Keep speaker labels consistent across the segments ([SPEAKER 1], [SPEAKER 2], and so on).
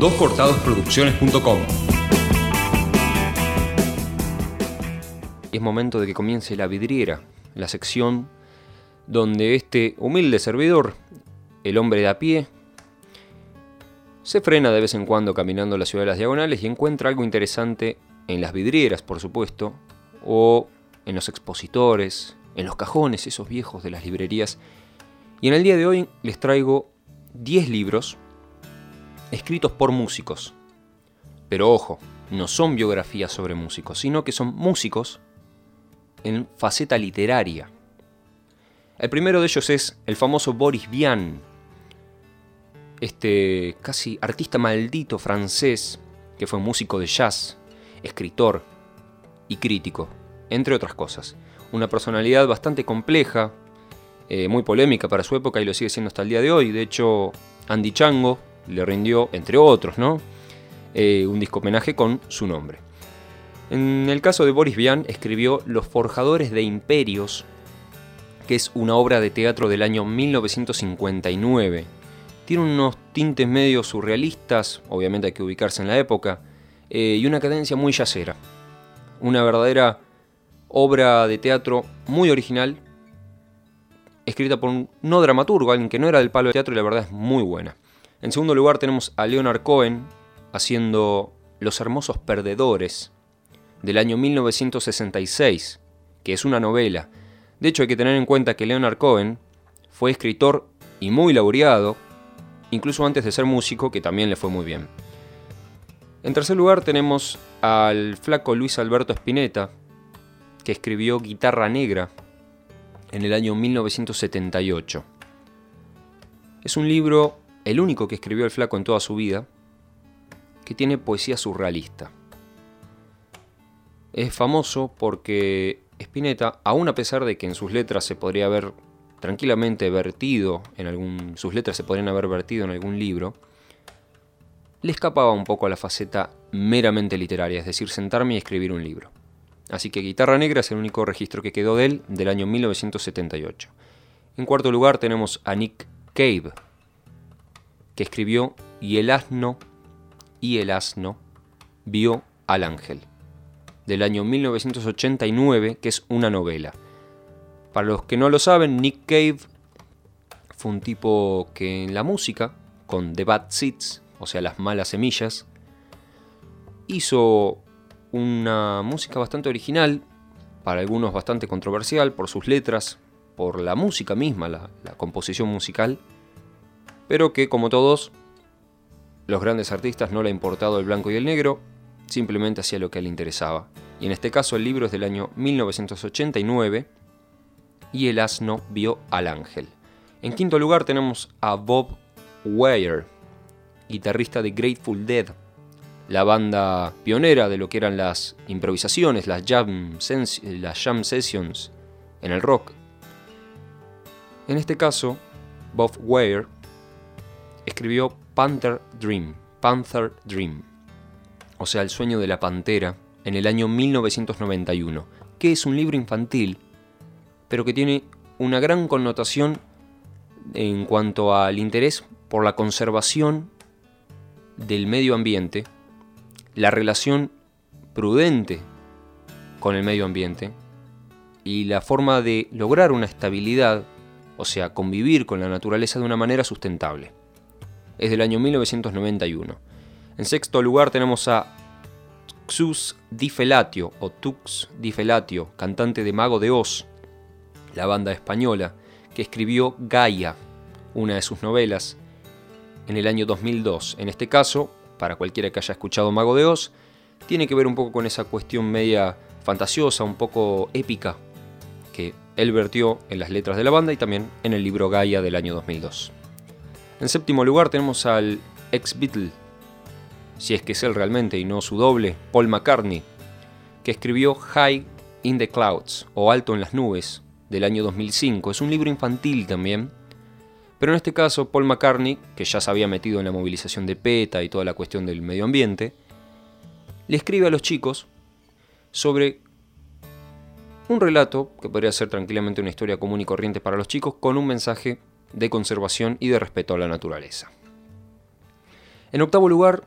[SPEAKER 1] doscortadosproducciones.com. Es momento de que comience la vidriera, la sección donde este humilde servidor, el hombre de a pie, se frena de vez en cuando caminando la ciudad de las diagonales y encuentra algo interesante en las vidrieras, por supuesto, o en los expositores, en los cajones, esos viejos de las librerías. Y en el día de hoy les traigo 10 libros escritos por músicos. Pero ojo, no son biografías sobre músicos, sino que son músicos en faceta literaria. El primero de ellos es el famoso Boris Vian, este casi artista maldito francés que fue músico de jazz, escritor y crítico, entre otras cosas. Una personalidad bastante compleja, eh, muy polémica para su época y lo sigue siendo hasta el día de hoy. De hecho, Andy Chango le rindió, entre otros, ¿no? Eh, un disco homenaje con su nombre. En el caso de Boris Vian, escribió Los Forjadores de Imperios, que es una obra de teatro del año 1959. Tiene unos tintes medio surrealistas, obviamente hay que ubicarse en la época, eh, y una cadencia muy yacera. Una verdadera obra de teatro muy original, escrita por un no dramaturgo, alguien que no era del palo de teatro y la verdad es muy buena. En segundo lugar tenemos a Leonard Cohen haciendo Los Hermosos Perdedores del año 1966, que es una novela. De hecho hay que tener en cuenta que Leonard Cohen fue escritor y muy laureado, incluso antes de ser músico, que también le fue muy bien. En tercer lugar tenemos al flaco Luis Alberto Spinetta, que escribió Guitarra Negra en el año 1978. Es un libro el único que escribió el flaco en toda su vida, que tiene poesía surrealista. Es famoso porque Spinetta, aun a pesar de que en sus letras se podría haber tranquilamente vertido en algún sus letras se podrían haber vertido en algún libro, le escapaba un poco a la faceta meramente literaria, es decir, sentarme y escribir un libro. Así que Guitarra Negra es el único registro que quedó de él del año 1978. En cuarto lugar tenemos a Nick Cave, que escribió Y el asno, y el asno vio al ángel, del año 1989, que es una novela. Para los que no lo saben, Nick Cave fue un tipo que en la música, con The Bad Seeds, o sea, las malas semillas, hizo una música bastante original, para algunos bastante controversial por sus letras, por la música misma, la, la composición musical, pero que como todos los grandes artistas no le ha importado el blanco y el negro, simplemente hacía lo que le interesaba. Y en este caso el libro es del año 1989 y el asno vio al ángel. En quinto lugar tenemos a Bob Weir, guitarrista de Grateful Dead, la banda pionera de lo que eran las improvisaciones, las jam, las jam sessions en el rock. En este caso, Bob Weir escribió Panther Dream, Panther Dream, o sea, El sueño de la pantera, en el año 1991, que es un libro infantil, pero que tiene una gran connotación en cuanto al interés por la conservación del medio ambiente, la relación prudente con el medio ambiente y la forma de lograr una estabilidad, o sea, convivir con la naturaleza de una manera sustentable es del año 1991. En sexto lugar tenemos a Xus Di Felatio o Tux Di Felatio, cantante de Mago de Oz, la banda española, que escribió Gaia, una de sus novelas, en el año 2002. En este caso, para cualquiera que haya escuchado Mago de Oz, tiene que ver un poco con esa cuestión media fantasiosa, un poco épica, que él vertió en las letras de la banda y también en el libro Gaia del año 2002. En séptimo lugar tenemos al ex Beatle, si es que es él realmente y no su doble, Paul McCartney, que escribió High in the Clouds o Alto en las Nubes del año 2005. Es un libro infantil también, pero en este caso Paul McCartney, que ya se había metido en la movilización de PETA y toda la cuestión del medio ambiente, le escribe a los chicos sobre un relato que podría ser tranquilamente una historia común y corriente para los chicos con un mensaje de conservación y de respeto a la naturaleza. En octavo lugar,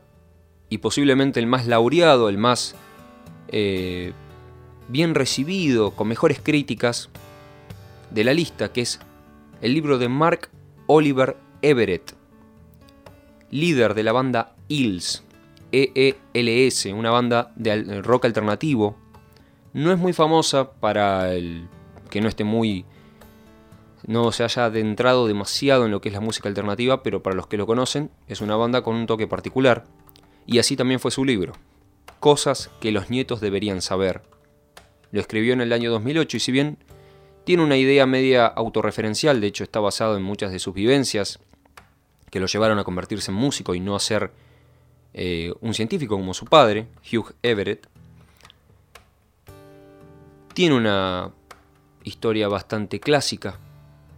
[SPEAKER 1] y posiblemente el más laureado, el más eh, bien recibido, con mejores críticas de la lista, que es el libro de Mark Oliver Everett, líder de la banda Hills, EELS, una banda de rock alternativo. No es muy famosa para el que no esté muy no se haya adentrado demasiado en lo que es la música alternativa, pero para los que lo conocen, es una banda con un toque particular. Y así también fue su libro, Cosas que los nietos deberían saber. Lo escribió en el año 2008 y si bien tiene una idea media autorreferencial, de hecho está basado en muchas de sus vivencias, que lo llevaron a convertirse en músico y no a ser eh, un científico como su padre, Hugh Everett, tiene una historia bastante clásica,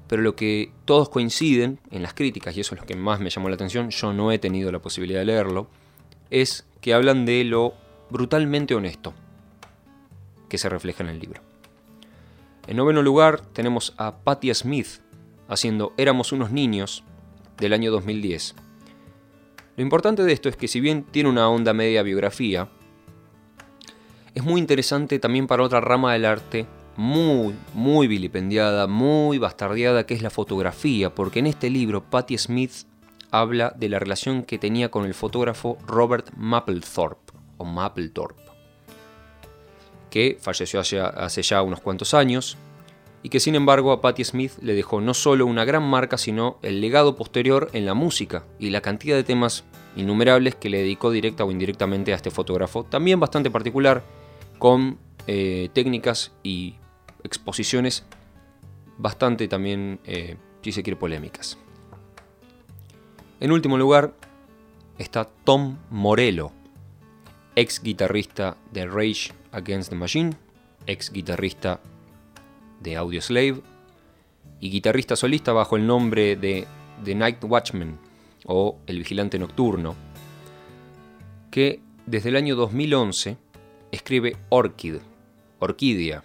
[SPEAKER 1] pero lo que todos coinciden en las críticas, y eso es lo que más me llamó la atención, yo no he tenido la posibilidad de leerlo, es que hablan de lo brutalmente honesto que se refleja en el libro. En noveno lugar tenemos a Patti Smith haciendo Éramos unos niños del año 2010. Lo importante de esto es que si bien tiene una onda media biografía, es muy interesante también para otra rama del arte muy, muy vilipendiada, muy bastardeada, que es la fotografía, porque en este libro Patti Smith habla de la relación que tenía con el fotógrafo Robert Mapplethorpe, o Mapplethorpe, que falleció hace, ya unos cuantos años, y que sin embargo a Patti Smith le dejó no solo una gran marca, sino el legado posterior en la música y la cantidad de temas innumerables que le dedicó directa o indirectamente a este fotógrafo, también bastante particular, con eh, técnicas y exposiciones bastante también, eh, si se quiere, polémicas. En último lugar está Tom Morello, ex guitarrista de Rage Against the Machine, ex guitarrista de Audioslave y guitarrista solista bajo el nombre de The Night Watchman o El Vigilante Nocturno, que desde el año 2011 escribe Orchid, Orquídea,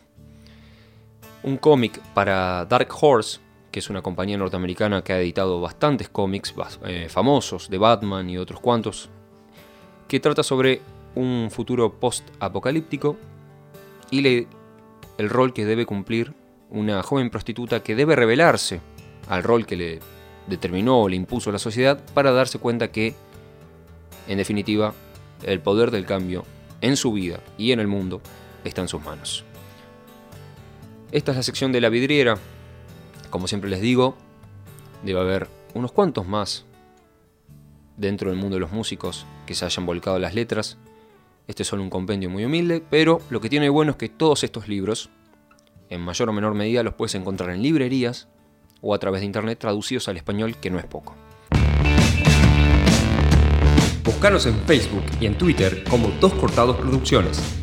[SPEAKER 1] un cómic para Dark Horse, que es una compañía norteamericana que ha editado bastantes cómics eh, famosos de Batman y otros cuantos, que trata sobre un futuro post-apocalíptico y el rol que debe cumplir una joven prostituta que debe revelarse al rol que le determinó o le impuso la sociedad para darse cuenta que, en definitiva, el poder del cambio en su vida y en el mundo está en sus manos. Esta es la sección de la vidriera. Como siempre les digo, debe haber unos cuantos más dentro del mundo de los músicos que se hayan volcado las letras. Este es solo un compendio muy humilde, pero lo que tiene de bueno es que todos estos libros, en mayor o menor medida, los puedes encontrar en librerías o a través de internet traducidos al español, que no es poco.
[SPEAKER 2] Búscanos en Facebook y en Twitter como Dos Cortados Producciones.